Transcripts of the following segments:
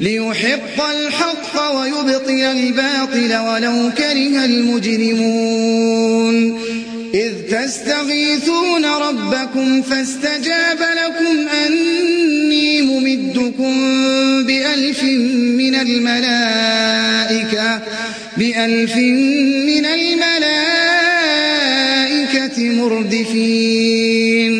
ليحق الحق ويبطل الباطل ولو كره المجرمون. إذ تستغيثون ربكم فاستجاب لكم أني ممدكم بألف من الملائكة بألف من الملائكة مردفين.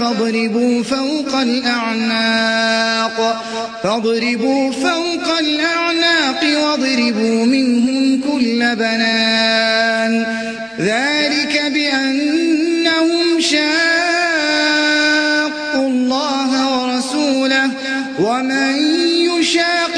فاضربوا فوق الأعناق. فاضربوا فوق الأعناق واضربوا منهم كل بنان. ذلك بأنهم شاقوا الله ورسوله ومن الله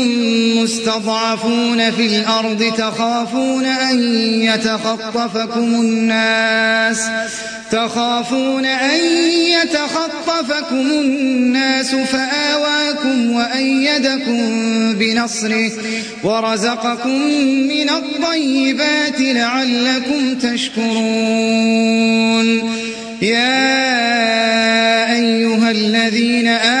مستضعفون في الأرض تخافون أن يتخطفكم الناس تخافون أن يتخطفكم الناس فآواكم وأيدكم بنصره ورزقكم من الطيبات لعلكم تشكرون يا أيها الذين آمنوا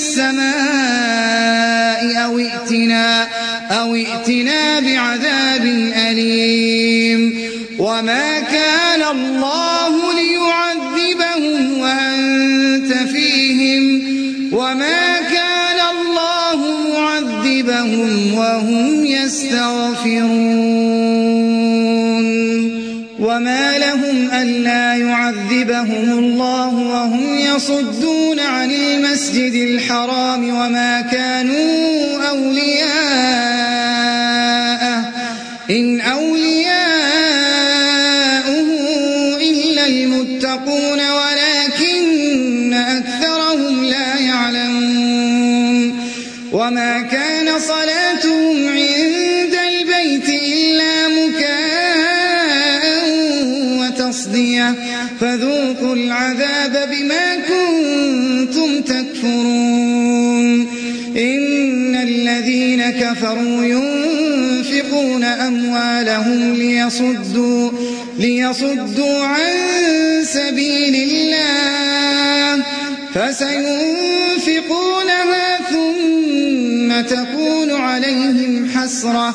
السماء أو ائتنا, أو ائتنا بعذاب أليم وما كان الله ليعذبهم وأنت فيهم وما كان الله معذبهم وهم يستغفرون وما لهم ألا يعذبهم الله وهم يصدون عن المسجد الحرام وما كانوا أولياءه كفروا ينفقون أموالهم ليصدوا, ليصدوا عن سبيل الله. فسينفقونها ثم تكون عليهم حسرة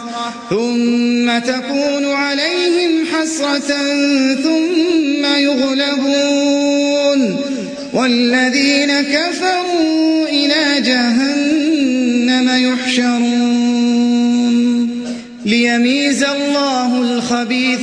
ثم تكون عليهم حسرة ثم يغلبون. والذين كفروا إلى جهنم يحشرون.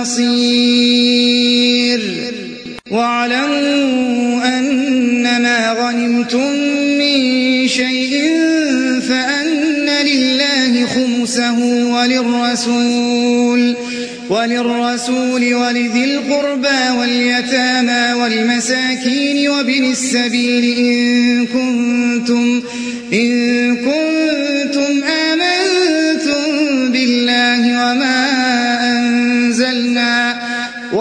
النصير واعلموا أن ما غنمتم من شيء فأن لله خمسه وللرسول وللرسول ولذي القربى واليتامى والمساكين وابن السبيل إن كنتم, إن كنتم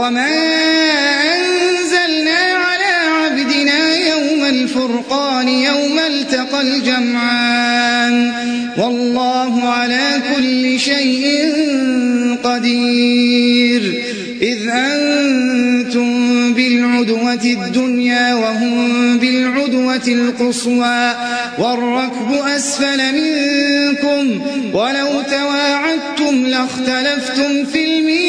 وما أنزلنا على عبدنا يوم الفرقان يوم التقى الجمعان والله على كل شيء قدير إذ أنتم بالعدوة الدنيا وهم بالعدوة القصوى والركب أسفل منكم ولو تواعدتم لاختلفتم في الميعاد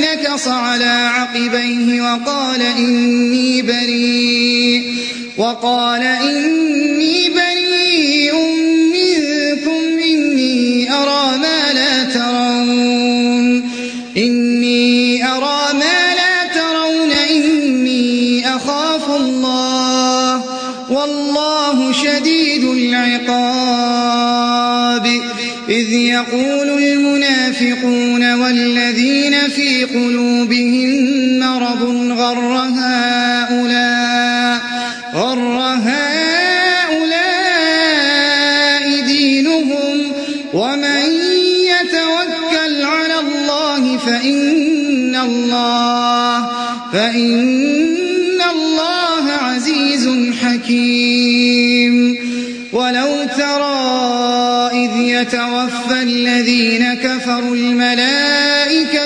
نكص على عقبيه وقال إني بريء وقال إني بريء منكم إني أرى ما لا ترون إني أرى ما لا ترون إني أخاف الله والله شديد العقاب إذ يقول المنافقون والذين في قلوبهم مرض غر هؤلاء غر هؤلاء دينهم. ومن يتوكل على الله فإن الله فإن الله عزيز حكيم. ولو ترى إذ يتوفى الذين كفروا الملائكة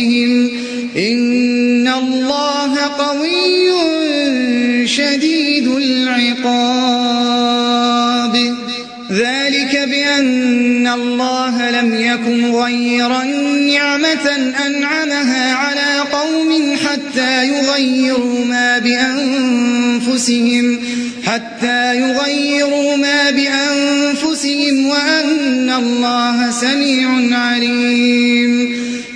بذنوبهم إن الله قوي شديد العقاب ذلك بأن الله لم يكن غيرا نعمة أنعمها على قوم حتى يغيروا ما بأنفسهم حتى يغيروا ما بأنفسهم وأن الله سميع عليم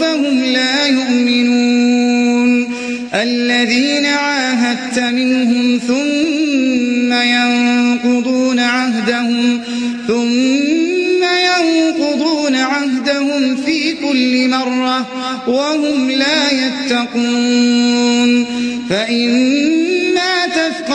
فهم لا يؤمنون. الذين عاهدت منهم ثم ينقضون عهدهم ثم ينقضون عهدهم في كل مرة وهم لا يتقون. فإما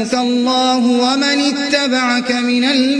حسبك الله ومن اتبعك من المؤمنين